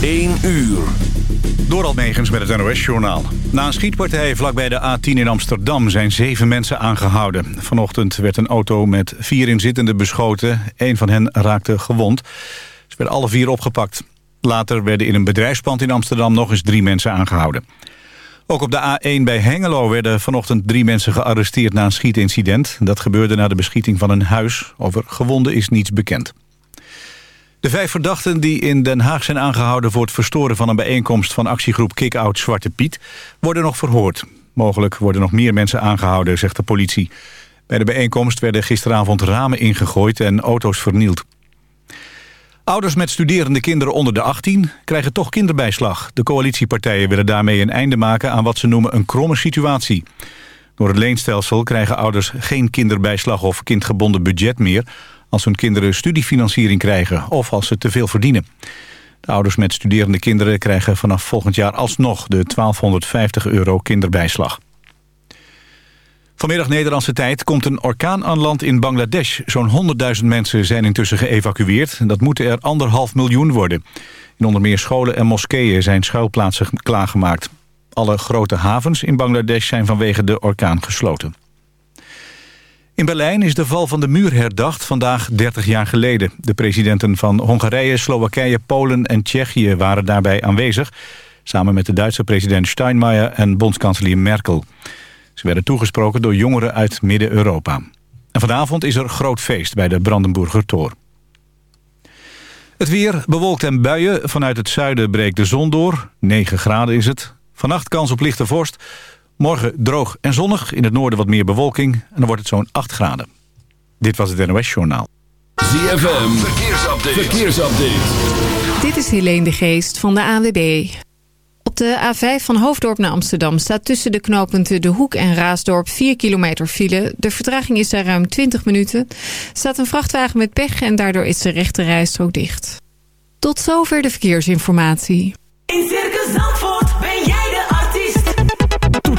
1 uur. Door Megens met het NOS-journaal. Na een schietpartij vlakbij de A10 in Amsterdam zijn zeven mensen aangehouden. Vanochtend werd een auto met vier inzittenden beschoten. Een van hen raakte gewond. Ze werden alle vier opgepakt. Later werden in een bedrijfspand in Amsterdam nog eens drie mensen aangehouden. Ook op de A1 bij Hengelo werden vanochtend drie mensen gearresteerd na een schietincident. Dat gebeurde na de beschieting van een huis. Over gewonden is niets bekend. De vijf verdachten die in Den Haag zijn aangehouden... voor het verstoren van een bijeenkomst van actiegroep Kick-Out Zwarte Piet... worden nog verhoord. Mogelijk worden nog meer mensen aangehouden, zegt de politie. Bij de bijeenkomst werden gisteravond ramen ingegooid en auto's vernield. Ouders met studerende kinderen onder de 18 krijgen toch kinderbijslag. De coalitiepartijen willen daarmee een einde maken aan wat ze noemen een kromme situatie. Door het leenstelsel krijgen ouders geen kinderbijslag of kindgebonden budget meer als hun kinderen studiefinanciering krijgen of als ze te veel verdienen. De ouders met studerende kinderen krijgen vanaf volgend jaar alsnog de 1250 euro kinderbijslag. Vanmiddag Nederlandse tijd komt een orkaan aan land in Bangladesh. Zo'n 100.000 mensen zijn intussen geëvacueerd. Dat moeten er anderhalf miljoen worden. In onder meer scholen en moskeeën zijn schuilplaatsen klaargemaakt. Alle grote havens in Bangladesh zijn vanwege de orkaan gesloten. In Berlijn is de val van de muur herdacht, vandaag 30 jaar geleden. De presidenten van Hongarije, Slowakije, Polen en Tsjechië waren daarbij aanwezig... samen met de Duitse president Steinmeier en bondskanselier Merkel. Ze werden toegesproken door jongeren uit Midden-Europa. En vanavond is er groot feest bij de Brandenburger Tor. Het weer bewolkt en buien. Vanuit het zuiden breekt de zon door. 9 graden is het. Vannacht kans op lichte vorst. Morgen droog en zonnig, in het noorden wat meer bewolking... en dan wordt het zo'n 8 graden. Dit was het NOS Journaal. ZFM, verkeersupdate. verkeersupdate. Dit is Helene de Geest van de AWB. Op de A5 van Hoofddorp naar Amsterdam staat tussen de knooppunten De Hoek en Raasdorp 4 kilometer file. De vertraging is daar ruim 20 minuten. staat een vrachtwagen met pech en daardoor is de rechte rijstrook dicht. Tot zover de verkeersinformatie. In Circus Zandvoort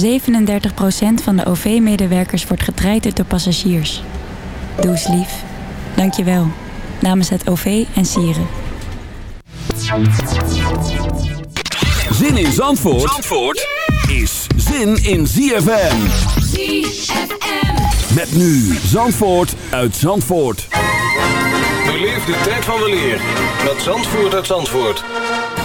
37% van de OV-medewerkers wordt getraind door passagiers. Doe eens lief. Dank je wel. Namens het OV en Sieren. Zin in Zandvoort, Zandvoort is zin in ZFM. ZFM. Met nu Zandvoort uit Zandvoort. Beleef de tijd van weleer met Zandvoort uit Zandvoort.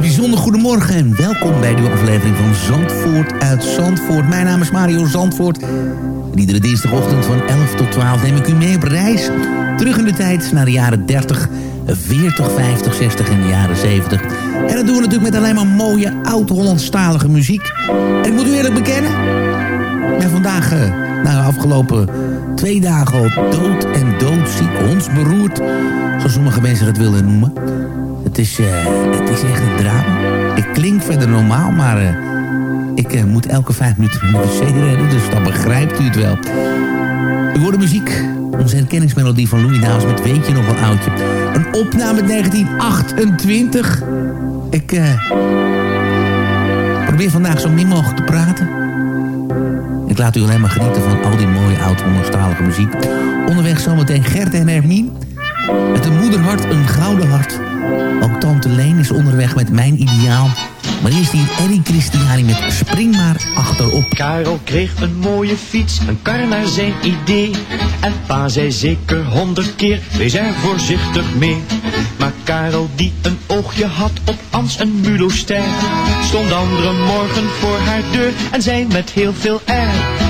Een bijzonder goedemorgen en welkom bij de aflevering van Zandvoort uit Zandvoort. Mijn naam is Mario Zandvoort. En iedere dinsdagochtend van 11 tot 12 neem ik u mee op reis. Terug in de tijd naar de jaren 30, 40, 50, 60 en de jaren 70. En dat doen we natuurlijk met alleen maar mooie oud-Hollandstalige muziek. En ik moet u eerlijk bekennen, ben vandaag, eh, nou de afgelopen twee dagen al dood en doodziek, hondsberoerd. Zoals sommige mensen het willen noemen. Eh, het is echt een drama. Ik klink verder normaal, maar eh, ik eh, moet elke vijf minuten de wc rennen. Dus dan begrijpt u het wel. U hoort de muziek. Onze herkenningsmelodie van Louis Davis met Weet je nog wel oudje. Een opname uit 1928. Ik probeer vandaag zo min mogelijk te praten. Ik laat u alleen maar genieten van al die mooie oud-Hollandstalige muziek. Onderweg zometeen Gert en Hermien. Met een moederhart, een gouden hart. Ook Tante Leen is onderweg met Mijn Ideaal. Maar hier Eddie Christiani met Spring maar achterop. Karel kreeg een mooie fiets, een kar naar zijn idee. En pa zei zeker honderd keer, wees er voorzichtig mee. Maar Karel die een oogje had op Ans en Muloster, stond andere morgen voor haar deur en zei met heel veel air.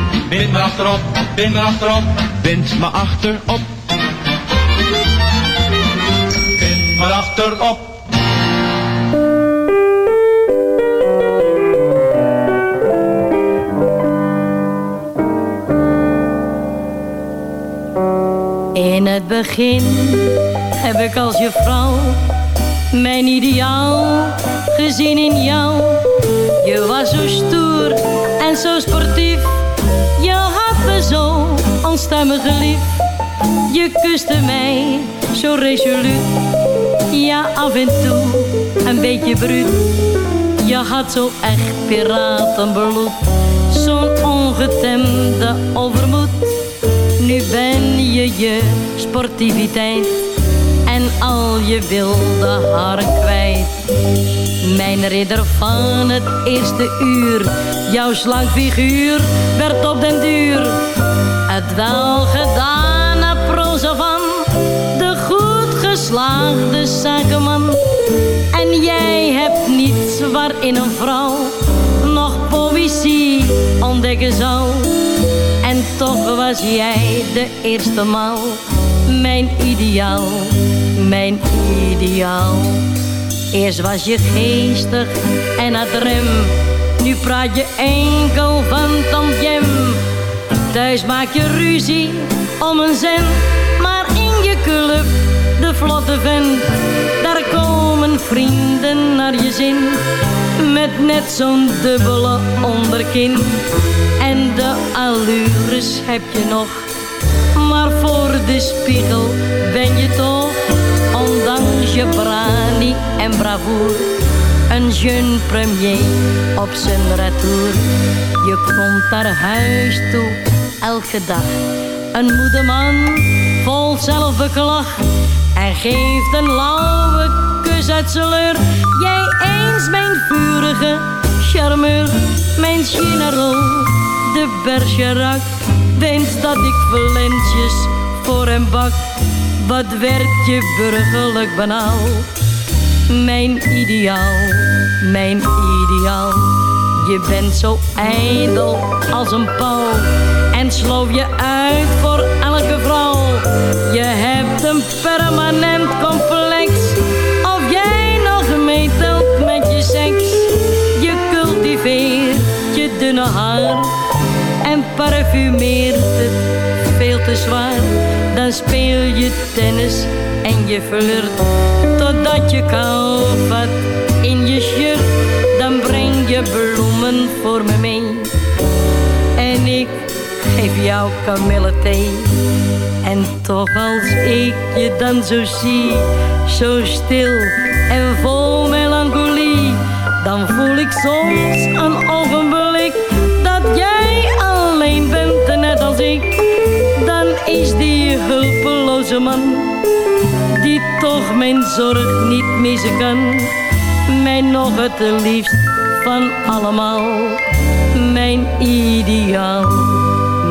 Bind maar achterop, bind maar achterop. Bind maar achterop. Bind maar achterop. In het begin heb ik als je vrouw mijn ideaal gezien in jou. Je was zo stoer en zo sportief. Je had me zo onstuimig lief. Je kuste mij zo resoluut. Ja, af en toe een beetje bruut. Je had zo echt piratenbloed. Zo'n ongetemde overmoed. Nu ben je je sportiviteit en al je wilde haren kwijt. Mijn ridder van het eerste uur, jouw slank figuur werd op den duur het welgedane proza van de goed geslaagde zakenman. En jij hebt niets waarin een vrouw nog poëzie ontdekken zou. En toch was jij de eerste maal mijn ideaal, mijn ideaal. Eerst was je geestig en had rem, nu praat je enkel van tantjem. Thuis maak je ruzie om een cent, maar in je club, de vlotte vent, daar komen vrienden naar je zin. Met net zo'n dubbele onderkin en de allures heb je nog. Maar voor de spiegel ben je toch, je brani en bravoer, een jeune premier op zijn retour. Je komt naar huis toe, elke dag, een moede man vol zelfbeklag en geeft een lauwe kus uit sleur. Jij eens mijn vurige charmeur, mijn Chinarol, de Bergerac. Denkt dat ik flensjes voor hem bak. Wat werd je burgerlijk banaal? Mijn ideaal, mijn ideaal. Je bent zo ijdel als een pauw en sloof je uit voor elke vrouw. Je hebt een permanent complex of jij nog meetelt met je seks. Je cultiveert je dunne haar en parfumeert het veel te zwaar. Dan speel je tennis en je flirt totdat je kou in je shirt. Dan breng je bloemen voor me mee en ik geef jou kamillethee. En toch als ik je dan zo zie, zo stil en vol melancholie, dan voel ik soms een ogenblik die toch mijn zorg niet missen kan, mij nog het liefst van allemaal mijn ideaal,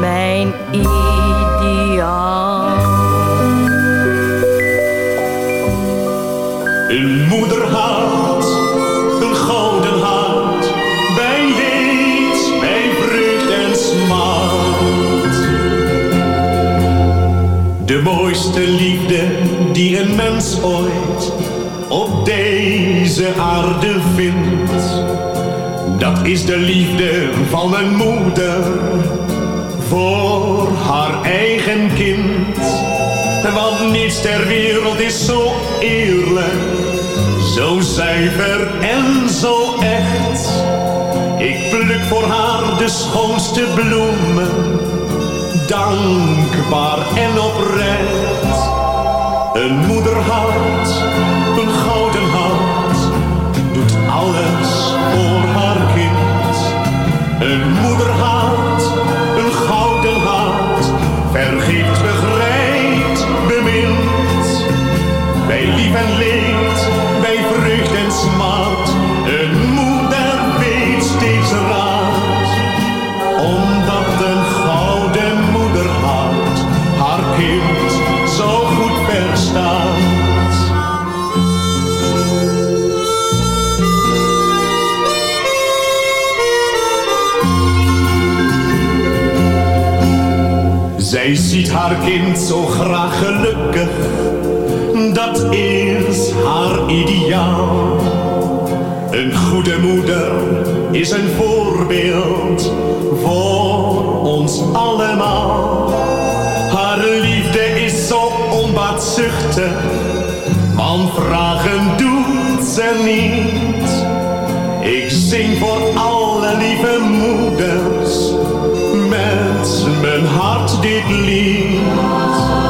mijn ideaal. Een moederhart, De mooiste liefde die een mens ooit op deze aarde vindt. Dat is de liefde van een moeder voor haar eigen kind. Want niets ter wereld is zo eerlijk, zo zuiver en zo echt. Ik pluk voor haar de schoonste bloemen, dankbaar en oprecht. Een moederhart, een gouden hart, doet alles voor haar kind. Een moederhart, Ziet haar kind zo graag gelukkig, dat is haar ideaal. Een goede moeder is een voorbeeld voor ons allemaal. Haar liefde is zo onbaatzuchtig, want vragen doet ze niet. Ik zing voor alle lieve moeders mijn hart dit lied.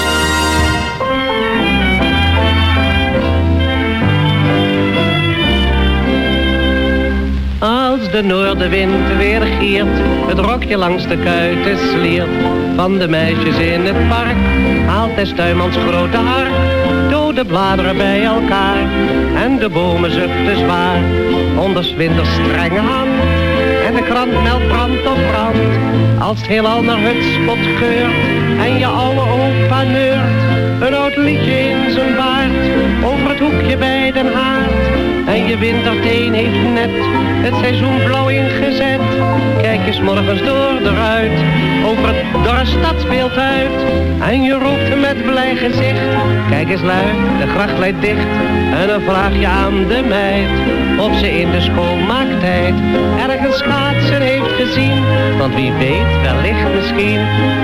Als de noordenwind weer giert, het rokje langs de kuiten sliert. Van de meisjes in het park, haalt des tuinmans grote hark. Dode bladeren bij elkaar, en de bomen zuchten zwaar. Onder 's winters strenge hand, en de krant meldt brand of brand. Als het heelal naar het spot geurt, en je oude opa neurt. Een oud liedje in zijn baard, over het hoekje bij den haard. En je winterteen heeft net het seizoen blauw ingezet. Kijk eens morgens door de ruit, over het dorre stadsbeeld uit. En je roept met blij gezicht, kijk eens luid, de gracht leidt dicht. En dan vraag je aan de meid, of ze in de schoolmaaktijd ergens schaatsen heeft gezien. Want wie weet, wellicht misschien,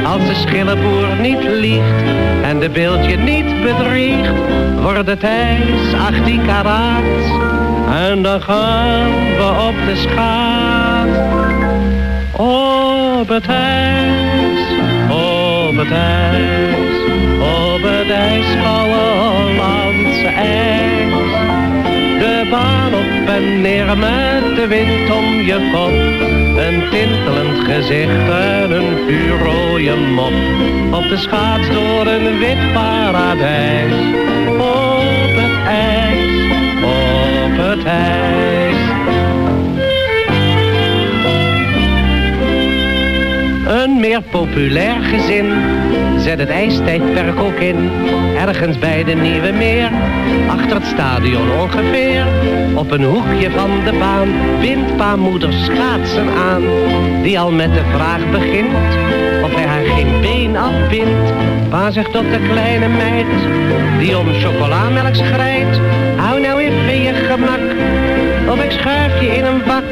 als de schillenboer niet liegt en de beeldje niet bedriegt, wordt het ijs 18 karaat. En dan gaan we op de schaat. Op het ijs, op het ijs, op het ijskoude Hollandse ijs. De baan op en neer met de wind om je kop. Een tintelend gezicht en een vuurrooie mop. Op de schaats door een wit paradijs. Op het ijs, op het ijs. Een meer populair gezin zet het ijstijdperk ook in. Ergens bij de Nieuwe Meer, achter het stadion ongeveer. Op een hoekje van de baan bindt pa moeder schaatsen aan. Die al met de vraag begint of hij haar geen been afbindt. Pa zegt tot de kleine meid die om chocolamelk schrijdt. Hou nou even je gemak, of ik schuif je in een bak.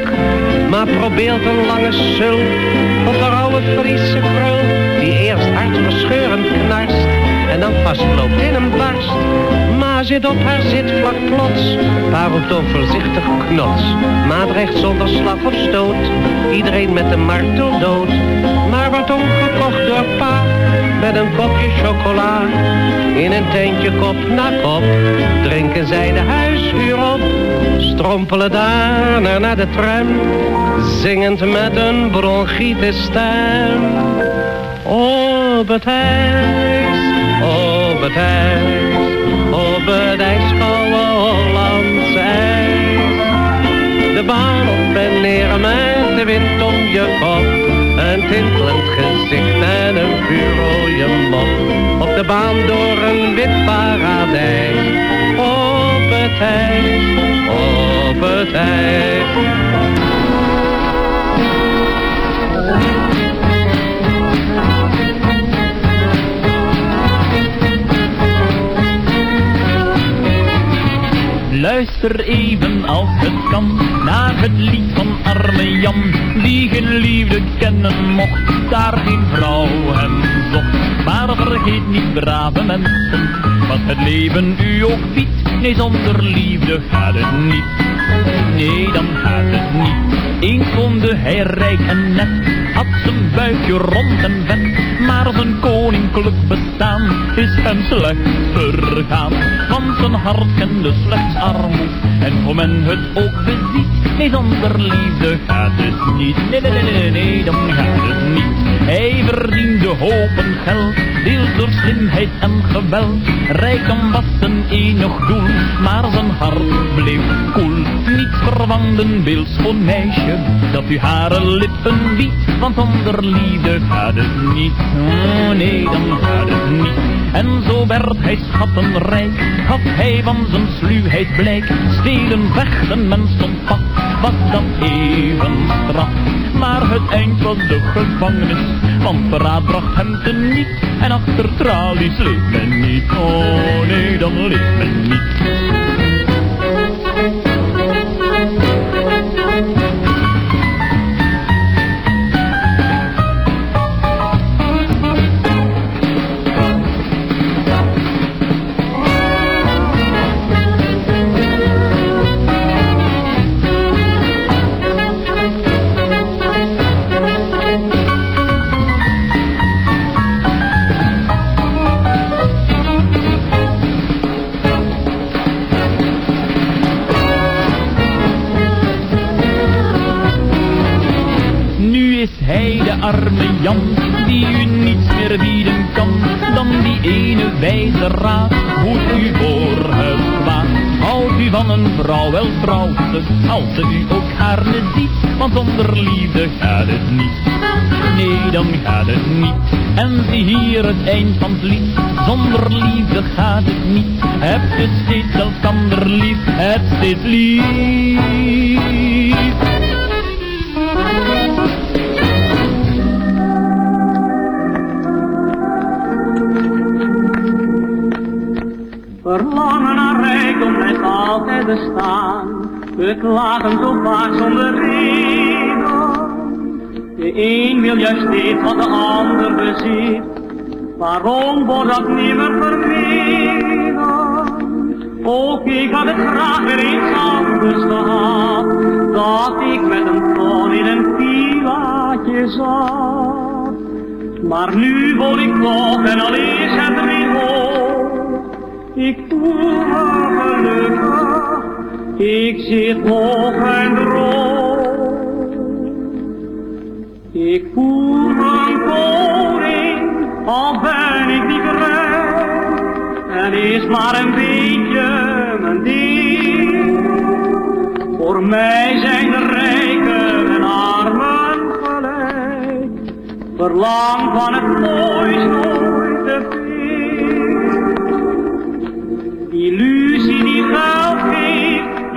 Maar probeert een lange sul of een oude Friese krul. Die eerst hartverscheurend knarst en dan vastloopt in een barst. Maar zit op haar zitvlak plots, pa roept onvoorzichtig knots. Maatrecht zonder slag of stoot, iedereen met een martel dood. Maar wordt omgekocht door pa, met een kopje chocola. In een tentje kop na kop, drinken zij de huishuur op. Strompelen daarna naar de tram, zingend met een bronchitis stem. Op het ijs, op het ijs, op het ijskoude. De baan op en neer met de wind om je kop. Een tintelend gezicht en een vuurrooie mop. Op de baan door een wit paradijs. Op het ijs, op het ijs. Luister even als het kan naar het lied van arme Jan Die geen liefde kennen mocht, daar geen vrouw hem zocht. Maar vergeet niet brave mensen, wat het leven u ook biedt Nee zonder liefde gaat het niet, nee dan gaat het niet. Eens woonde hij rijk en net, had zijn buikje rond en vet maar zijn koninklijk bestaan is hem slecht vergaan. Want zijn hart kende slechts armoed en hoe men het ook beziet. Nee, zonder liefde gaat het niet. Nee, nee, nee, nee, nee, dan gaat het niet. Hij verdiende hopen geld, deels door slimheid en geweld. Rijkdom was zijn enig doel, maar zijn hart bleef koel. Niets verwant een beeldschoon meisje, dat u hare lippen biedt. Want zonder liefde gaat het niet. Oh nee, dan gaat het niet. En zo werd hij schattenrijk, had hij van zijn sluwheid blijk. Stelen, vechten, men stond pat, was dat even straf. Maar het eind was de gevangenis, want verraad bracht hem te niet. En achter tralies leeft men niet, oh nee, dan leeft men niet. Arme Jan, die u niets meer bieden kan dan die ene wijze raad. Hoed u voor het kwaad, houdt u van een vrouw wel trouwste, als ze u ook gaarne ziet, want zonder liefde gaat het niet. Nee, dan gaat het niet. En zie hier het eind van het lied, zonder liefde gaat het niet. Heb je steeds elkander lief, heb steeds lief. Verlangen naar rijkdom blijft altijd bestaan. We klagen zo vaak zonder reden. De een wil juist steeds wat de ander bezit. Waarom wordt dat nimmer vermeden? Ook ik had het graag weer eens anders gehad. Dat ik met een ton in een villaatje zat. Maar nu woon ik toch en al is het. Ik voel me gelukkig, ik zit hoog en droog. Ik voel me een koning, al ben ik niet rijk. En is maar een beetje mijn ding. Voor mij zijn de rijken en armen gelijk. Verlang van het moois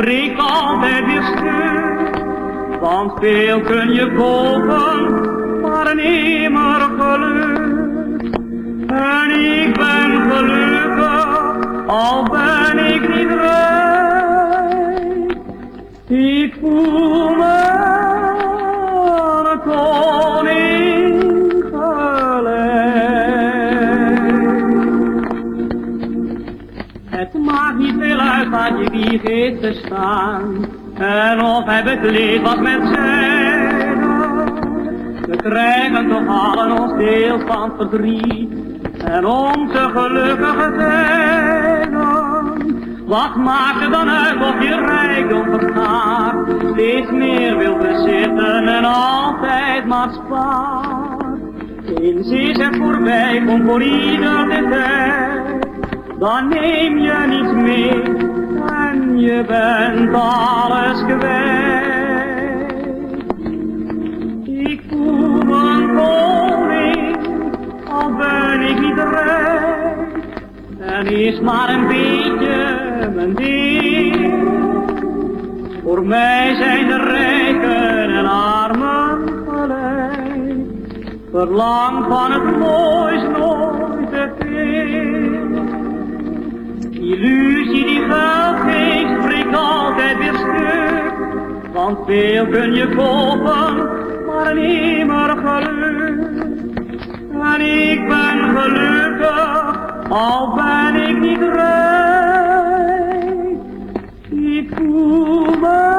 breekt altijd weer stuk. Want veel kun je kopen, maar nimmer geluk. En ik ben gelukkig, al te staan. En of hij bekleed was met zijde. We krijgen toch allen ons deel van verdriet. En onze gelukkige tijden. Wat maakt het dan uit of je rijkdom vergaat? Steeds meer wil bezitten en altijd maar spaart. Eens is het voorbij, komt voor ieder de tijd. Dan neem je niets mee je bent alles kwijt. Ik voel een koning, al ben ik niet rijk. En is maar een beetje mijn ding. Voor mij zijn de rijken en armen gelijk. Verlang van het moois nooit te. Illusie die geld Want veel kun je kopen, maar nimmer geluk. En ik ben gelukkig, al ben ik niet rijk. Ik voel me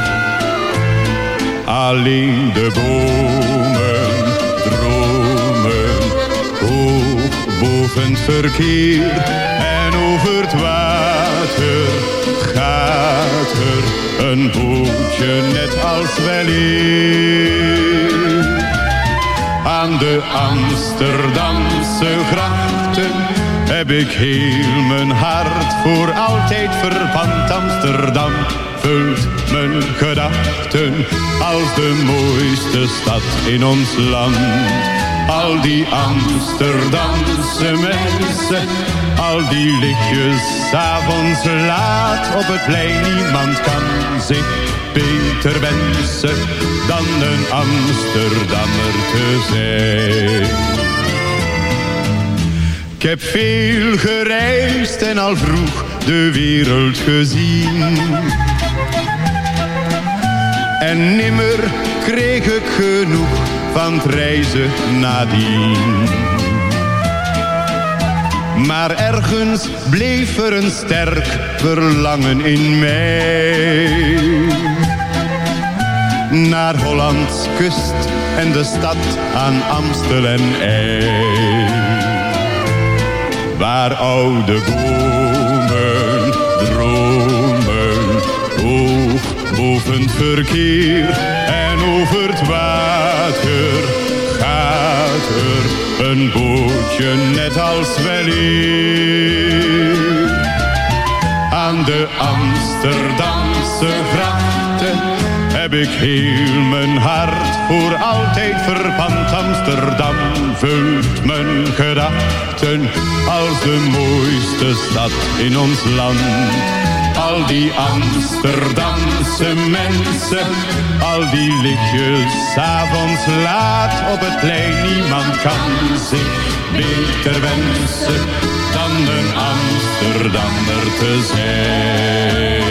Alleen de bomen dromen hoog boven het verkeer. En over het water gaat er een bootje net als weleer. Aan de Amsterdamse grachten heb ik heel mijn hart voor altijd verpand. Amsterdam vult mijn gedachten als de mooiste stad in ons land. Al die Amsterdamse mensen, al die lichtjes, avonds laat op het plein. Niemand kan zich beter wensen dan een Amsterdammer te zijn. Ik heb veel gereisd en al vroeg de wereld gezien. En nimmer kreeg ik genoeg van het reizen nadien. Maar ergens bleef er een sterk verlangen in mij. Naar Hollands kust en de stad aan Amstel en. Waar oude bomen het verkeer en over het water gaat er een bootje net als weleer. Aan de Amsterdamse grachten heb ik heel mijn hart voor altijd verpand. Amsterdam vult mijn gedachten als de mooiste stad in ons land. Al die Amsterdamse mensen, al die lichtjes, 's avonds laat op het plein. Niemand kan zich beter wensen dan een Amsterdammer te zijn.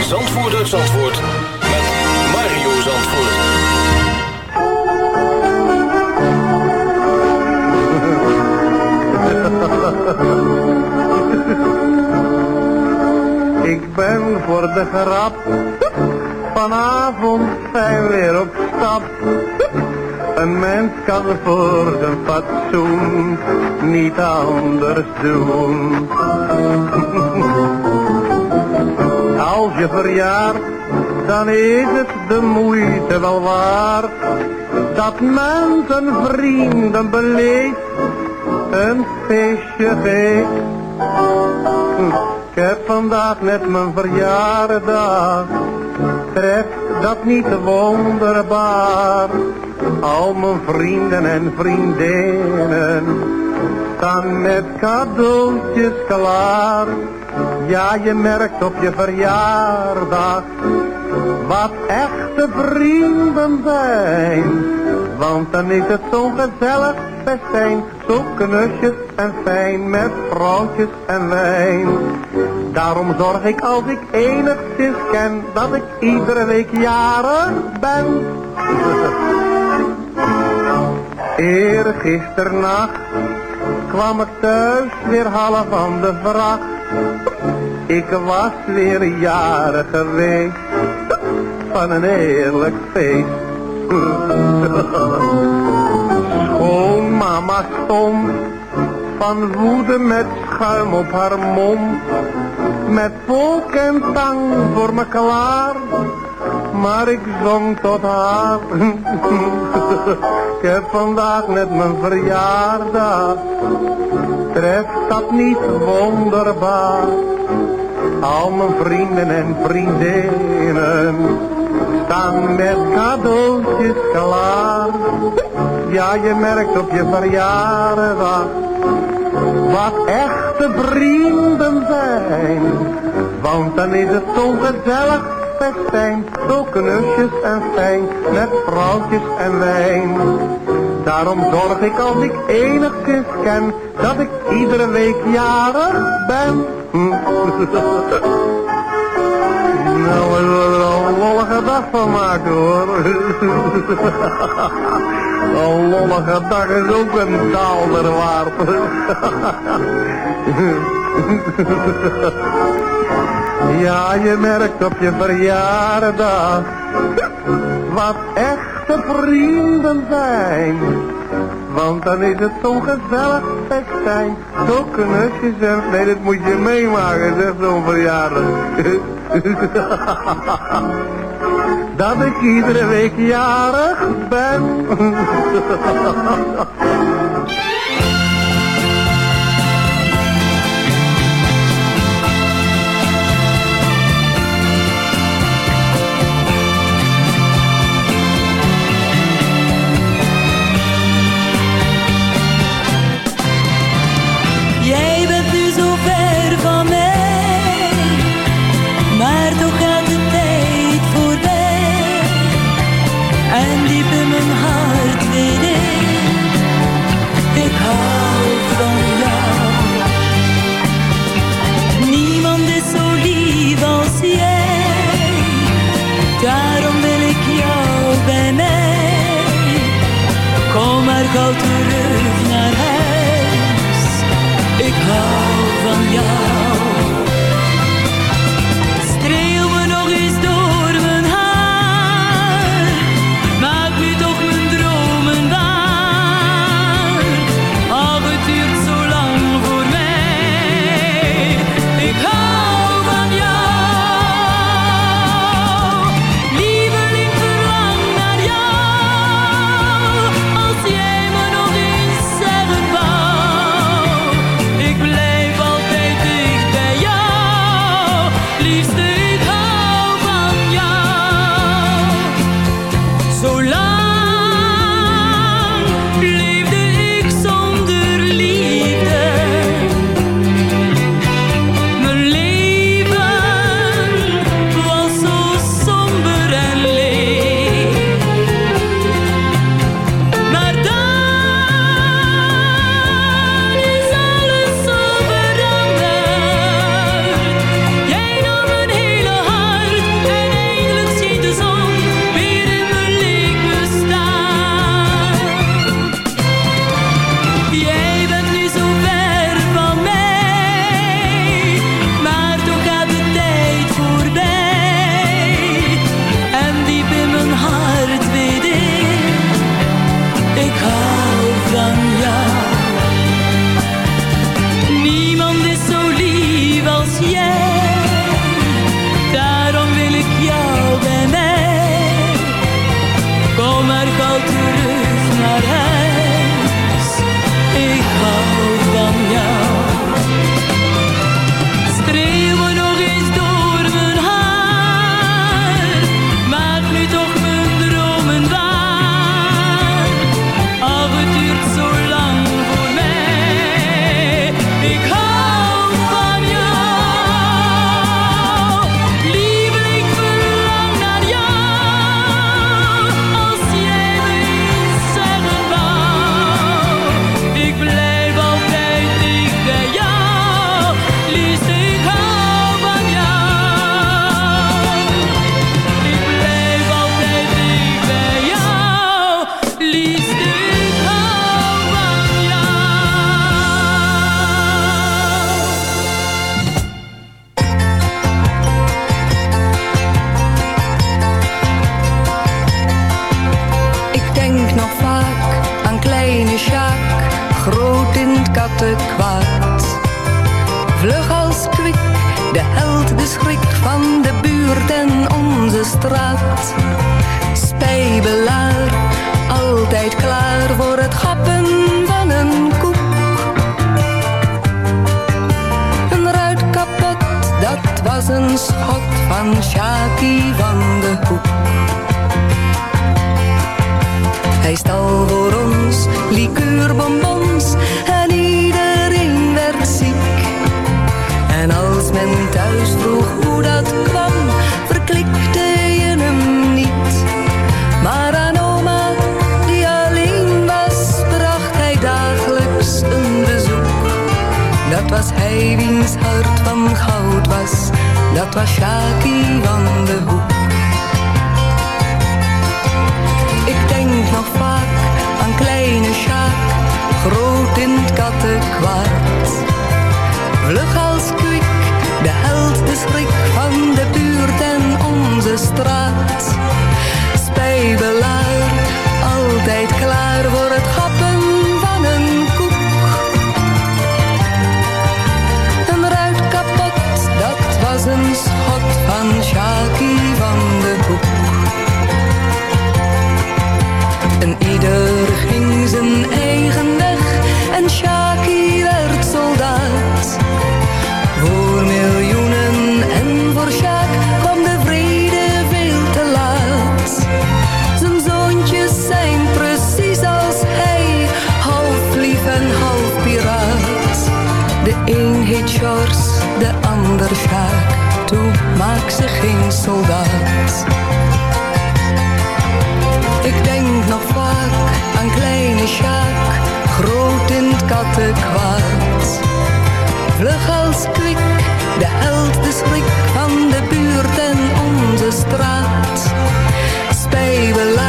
Zandvoort uit Zandvoort met Mario Zandvoort. Ik ben voor de grap vanavond fijn weer op stap. Een mens kan voor zijn fatsoen niet anders doen. Als je verjaart, dan is het de moeite wel waard. Dat men zijn vrienden beleeft, een feestje geeft. Ik heb vandaag net mijn verjaardag, treft dat niet wonderbaar? Al mijn vrienden en vriendinnen staan met cadeautjes klaar. Ja, je merkt op je verjaardag wat echte vrienden zijn. Want dan is het zo'n gezellig festijn, zo knusjes en fijn met vrouwtjes en wijn. Daarom zorg ik als ik enigszins ken, dat ik iedere week jarig ben. Eergisternacht kwam ik thuis weer half van de vracht. Ik was weer jarig geweest van een heerlijk feest. Schoonmama stond van woede met schuim op haar mond. Met volk en tang voor me klaar. Maar ik zong tot haar. ik heb vandaag net mijn verjaardag. Treft dat niet wonderbaar? Al mijn vrienden en vriendinnen staan met cadeautjes klaar. Ja, je merkt op je verjaardag wat echte vrienden zijn. Want dan is het zo gezellig festijn, zo knusjes en fijn, met vrouwtjes en wijn. Daarom zorg ik als ik enigszins ken, dat ik iedere week jarig ben nou, we zullen er al een lollige dag van maken hoor. een lollige dag is ook een daalder waard. ja, je merkt op je verjaardag wat echte vrienden zijn want dan is het zo'n gezellig fektijn. Zo'n knusjes en... Nee, dat moet je meemaken, zegt zo'n verjaardag. dat ik iedere week jarig ben. al terug naar huis. Ik hou van jou. In het kattenkwaad. Vlug als kwik, de held, de schrik van de buurt en onze straat. Spijbelaar, maak ze geen soldaat. Ik denk nog vaak aan kleine Sjaak, groot in het kattenkwaad. Vlug als kwik, de held, de schrik van de buurt en onze straat. Spijbelaar,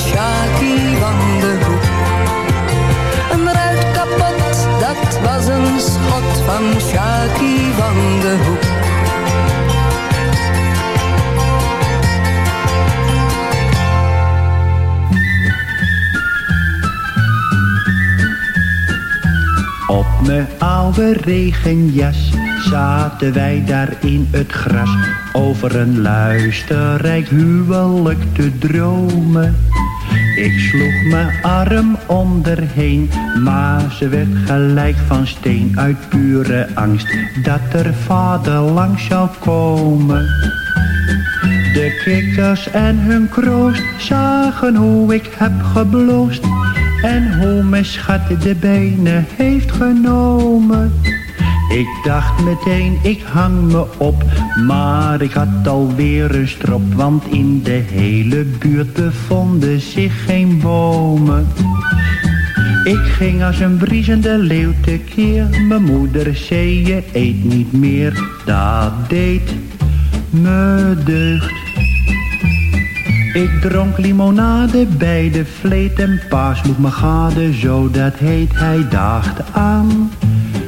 schot van de Hoek. Een ruit kapot, dat was een schot van Shaki van de Hoek. Op mijn oude regenjas zaten wij daar in het gras over een luisterrijk huwelijk te dromen. Ik sloeg mijn arm onderheen, maar ze werd gelijk van steen uit pure angst dat er vader langs zou komen. De kikkers en hun kroost zagen hoe ik heb gebloosd en hoe mijn schat de benen heeft genomen. Ik dacht meteen, ik hang me op, maar ik had alweer een strop, want in de hele buurt bevonden zich geen bomen. Ik ging als een briesende leeuw tekeer, mijn moeder zei je eet niet meer, dat deed me deugd. Ik dronk limonade bij de vleet en pa sloeg me gade, zo dat heet hij dacht aan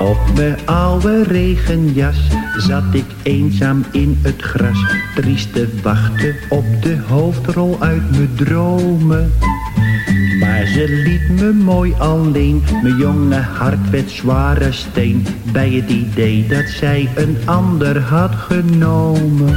Op mijn oude regenjas zat ik eenzaam in het gras, triest te wachten op de hoofdrol uit mijn dromen. Maar ze liet me mooi alleen, mijn jonge hart werd zware steen, bij het idee dat zij een ander had genomen.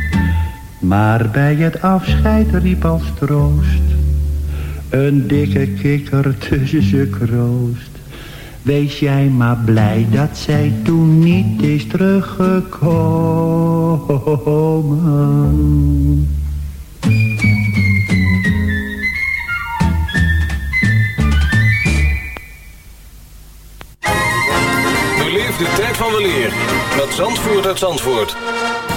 Maar bij het afscheid riep als troost een dikke kikker tussen ze kroost. Wees jij maar blij dat zij toen niet is teruggekomen. Beleef de tijd van weleer met Zandvoort uit Zandvoort.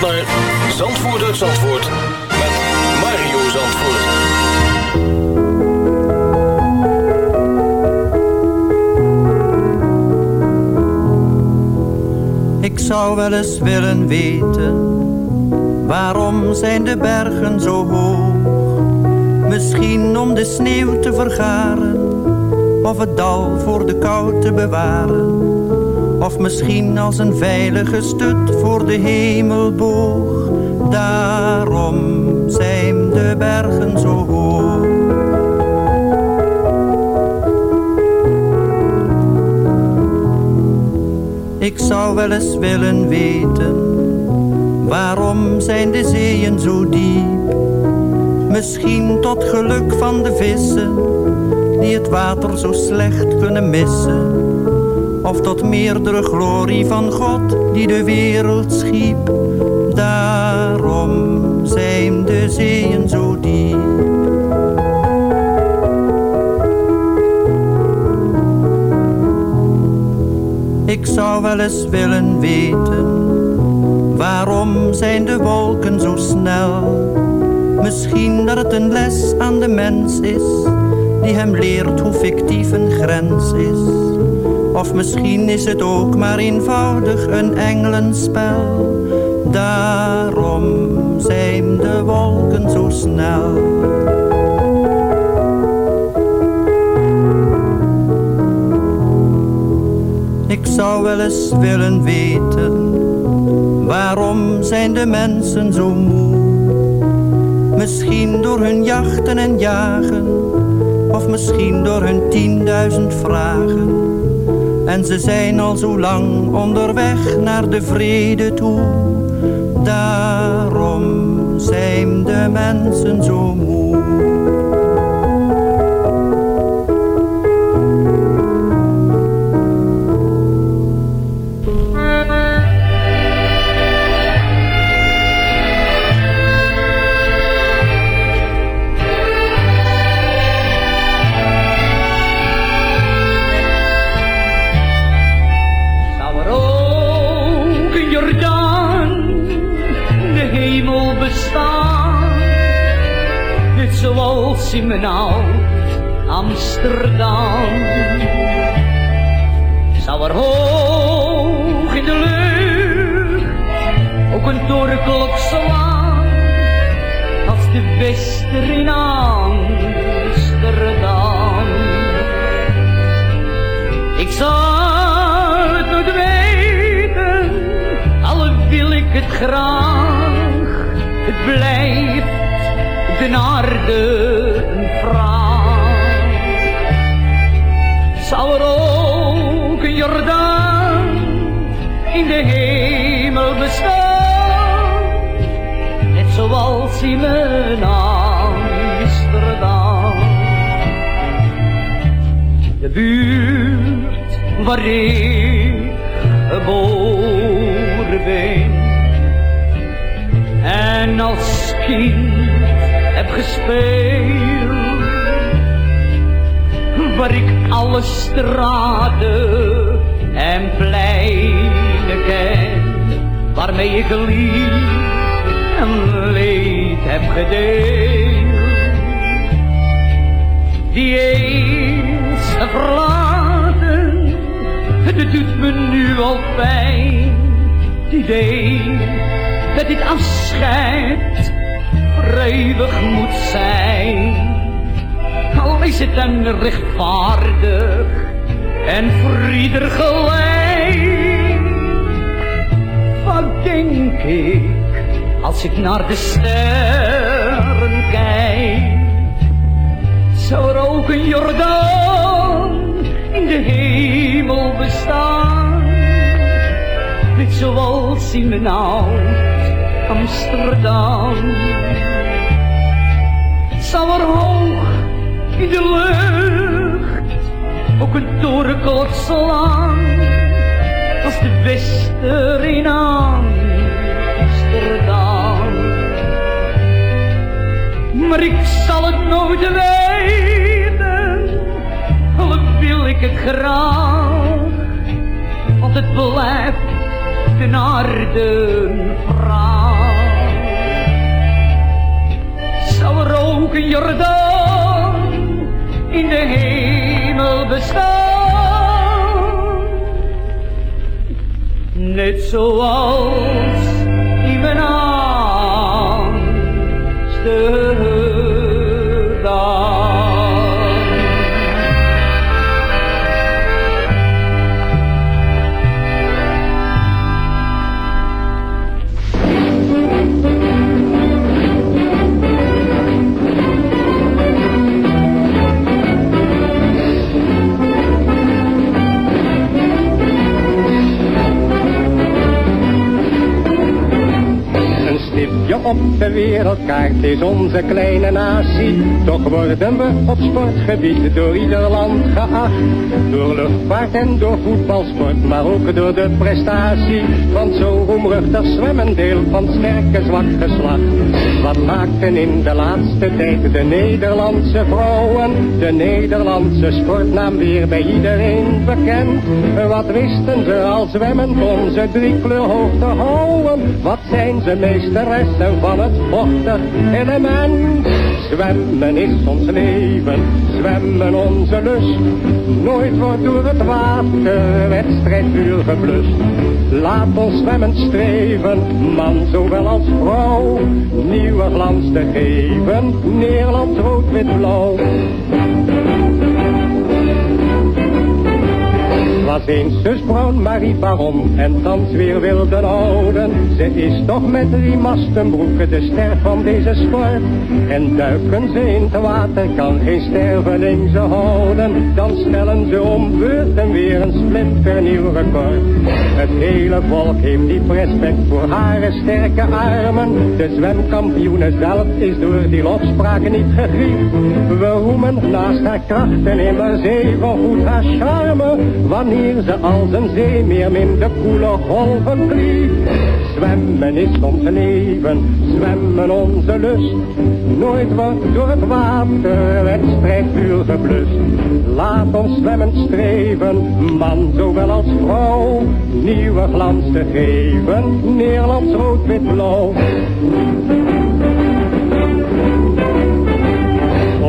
naar Zandvoort uit Zandvoort met Mario Zandvoort. Ik zou wel eens willen weten, waarom zijn de bergen zo hoog? Misschien om de sneeuw te vergaren, of het dal voor de kou te bewaren. Of misschien als een veilige stut voor de hemelboog. Daarom zijn de bergen zo hoog. Ik zou wel eens willen weten, waarom zijn de zeeën zo diep? Misschien tot geluk van de vissen, die het water zo slecht kunnen missen. Of tot meerdere glorie van God, die de wereld schiep. Daarom zijn de zeeën zo diep. Ik zou wel eens willen weten, waarom zijn de wolken zo snel? Misschien dat het een les aan de mens is, die hem leert hoe fictief een grens is. Of misschien is het ook maar eenvoudig een engelenspel. Daarom zijn de wolken zo snel. Ik zou wel eens willen weten, waarom zijn de mensen zo moe? Misschien door hun jachten en jagen, of misschien door hun tienduizend vragen. En ze zijn al zo lang onderweg naar de vrede toe. Daarom zijn de mensen zo moe. In mijn oud Amsterdam. Zou er hoog in de lucht ook een torenklok slaan? Als de wester in Amsterdam. Ik zal het nooit weten, al wil ik het graag. Het blijft de aarde in Amsterdam. De buurt waar ik geboren ben. En als kind heb gespeeld. Waar ik alle straten en pleinen ken. Waarmee ik lief en leed heb gedeeld. Die eens verlaten, het doet me nu al pijn. Het idee dat dit afscheid eeuwig moet zijn. Al is het dan rechtvaardig en voor ieder gelijk. Wat denk ik als ik naar de sterren kijk? Zou er ook een Jordaan in de hemel bestaan? Net zoals in mijn oud Amsterdam. Zou er hoog in de lucht ook een torenklok slaan? Als de wester in Amsterdam. Maar ik zal het nooit weten, al wil ik het graag. Want het blijft ten aarde vraag. Zou er ook een Jordaan in de hemel bestaan? Net zoals in mijn op de wereldkaart is onze kleine natie. Toch worden we op sportgebied door ieder land geacht. Door luchtvaart en door voetbalsport, maar ook door de prestatie. Want zo roemruchtig zwemmen deel van sterke zwak geslacht. Wat maakten in de laatste tijd de Nederlandse vrouwen, de Nederlandse sportnaam weer bij iedereen bekend. Wat wisten ze al zwemmen onze driekleur hoog te houden? Zijn ze meesteressen van het vochtig element? Zwemmen is ons leven, zwemmen onze lust. Nooit wordt door het water wedstrijdvuur geblust. Laat ons zwemmen streven, man zowel als vrouw. Nieuwe glans te geven, Nederland rood, Was eens zus Bruin Marie Baron en thans weer wilde houden. Ze is toch met drie mastenbroeken de ster van deze sport. En duiken ze in het water, kan geen sterveling ze houden. Dan stellen ze om beurten weer een splinternieuw record. Het hele volk heeft diep respect voor haar sterke armen. De zwemkampioene zelf is door die lofspraken niet gegriefd. We roemen naast haar krachten immer zeven goed haar charme. Wanneer ze als een zeemeer in de koele golven klieft. Zwemmen is ons leven, zwemmen onze lust. Nooit wordt door het water wedstrijdvuur geblust. Laat ons zwemmen streven, man zowel als vrouw. Nieuwe glans te geven, Nederlands rood,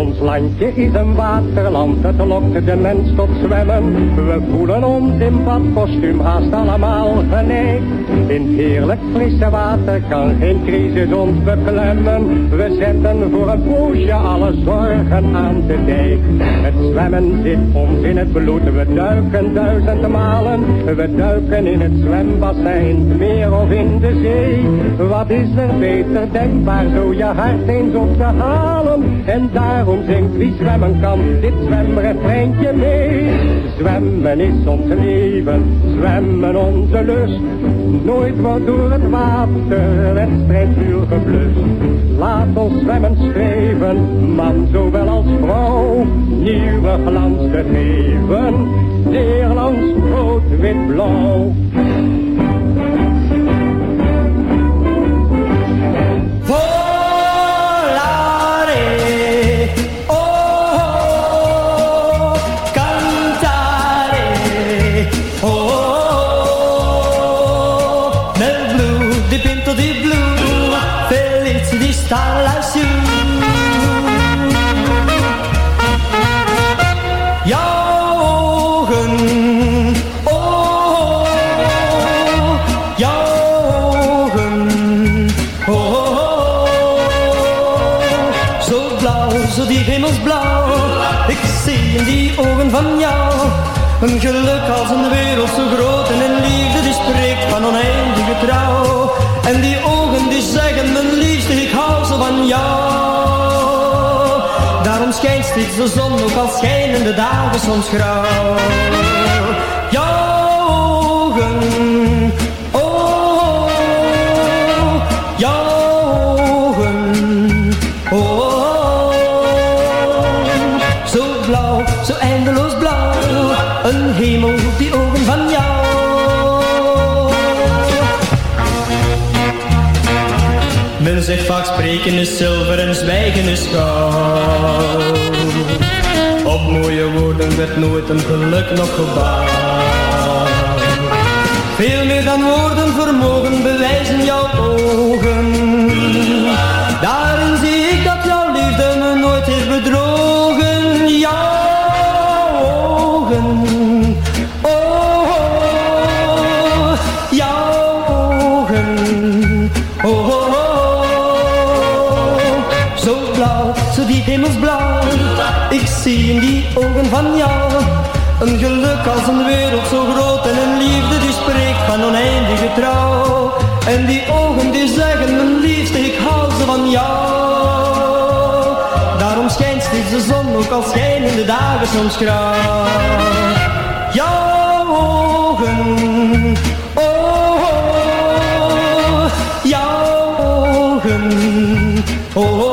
Ons landje is een waterland, het lokt de mens tot zwemmen. We voelen ons in badkostuum haast allemaal geneigd. In heerlijk frisse water kan geen crisis ons beklemmen. We zetten voor een poosje alle zorgen aan de dijk. Het zwemmen zit ons in het bloed, we duiken duizend malen. We duiken in het zwembassin, het meer of in de zee. Wat is er beter denkbaar, zo je hart eens op te halen. En daarom zingt wie zwemmen kan, dit zwemrefreintje mee. Zwemmen is ons leven, zwemmen onze lust. Nooit wordt door het water wedstrijdvuur geblust. Laat ons zwemmen streven, man zowel als vrouw. Nieuwe glans te geven, Nederlands rood, wit, blauw. dans ogen, oh, jouw ogen, oh, oh, oh, oh, zo blauw, zo die hemelsblauw. Ik zie in die ogen van jou een geluk als een wereld zo groot en een liefde die spreekt van oneindige trouw. En die van jou. Daarom schijnt steeds de zon, ook al schijnen de dagen soms grauw. Spreken is zilver en zwijgen is goud. Op mooie woorden werd nooit een geluk nog gebouwd. Veel meer dan woorden vermogen bewijzen jouw ogen. Een geluk als een wereld zo groot en een liefde die spreekt van oneindige trouw. En die ogen die zeggen, mijn liefste, ik hou ze van jou. Daarom schijnt steeds de zon, ook al schijnen de dagen soms grauw. Jouw ogen, oh, oh, jouw ogen, oh, oh,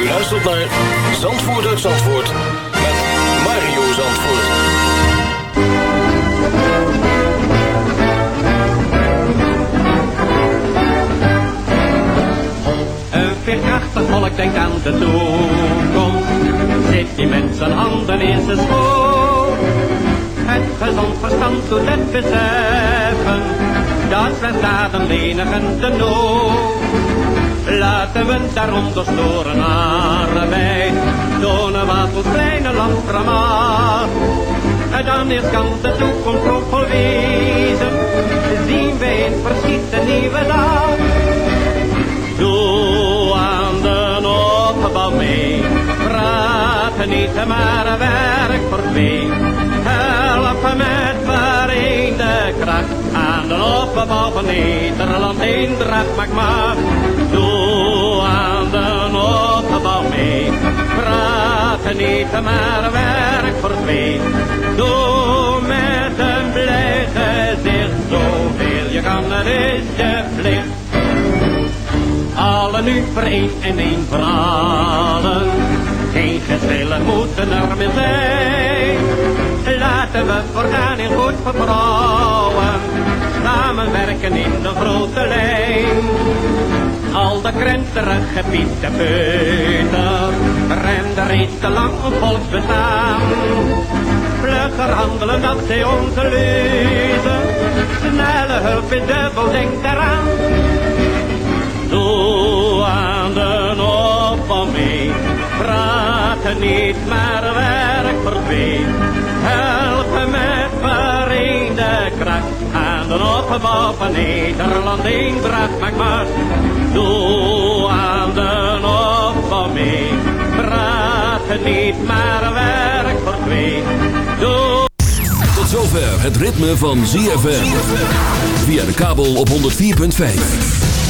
U luistert naar Zandvoort uit Zandvoort met Mario Zandvoort. Een veerkrachtig volk denkt aan de toekomst. Zit die met zijn handen in zijn schoot. Het gezond verstand doet het beseffen. Dat slechts daden lenigen de nood. Laten we daaronder storen arbeid. Wat ons kleine vermaakt. En dan is kan de toekomst hoopvol wezen. Zien wij in verschiet nieuwe dag. Doe aan de opgebouw mee. Praat niet maar werk voor twee. Help met vereende kracht. Aan de opbouw van Nederland eendracht maakt macht. Doe aan de opgebouw mee. Praat niet maar werk voor twee. Doe met een blij gezicht. Zoveel je kan, dat is je plicht. Allen nu voor één en één voor allen. Geen geschillen moeten er meer zijn. Laten we voortaan in goed vertrouwen. Samenwerken in de grote lijn. Al de krenterige Pieten Peuter renden reeds te lang een volksbestaan. Vlugger handelen dat zij onze leuzen. Snelle hulp is dubbel, denk daaraan. Doe aan de opbouw mee. Praten niet, maar werk voor twee. Helpen met vereende kracht. Aan de opbouw van Nederland eendracht maakt macht. Doe aan de opbouw mee. Praten niet, maar werk voor twee. Doe zover het ritme van ZFM. Via de kabel op 104.5.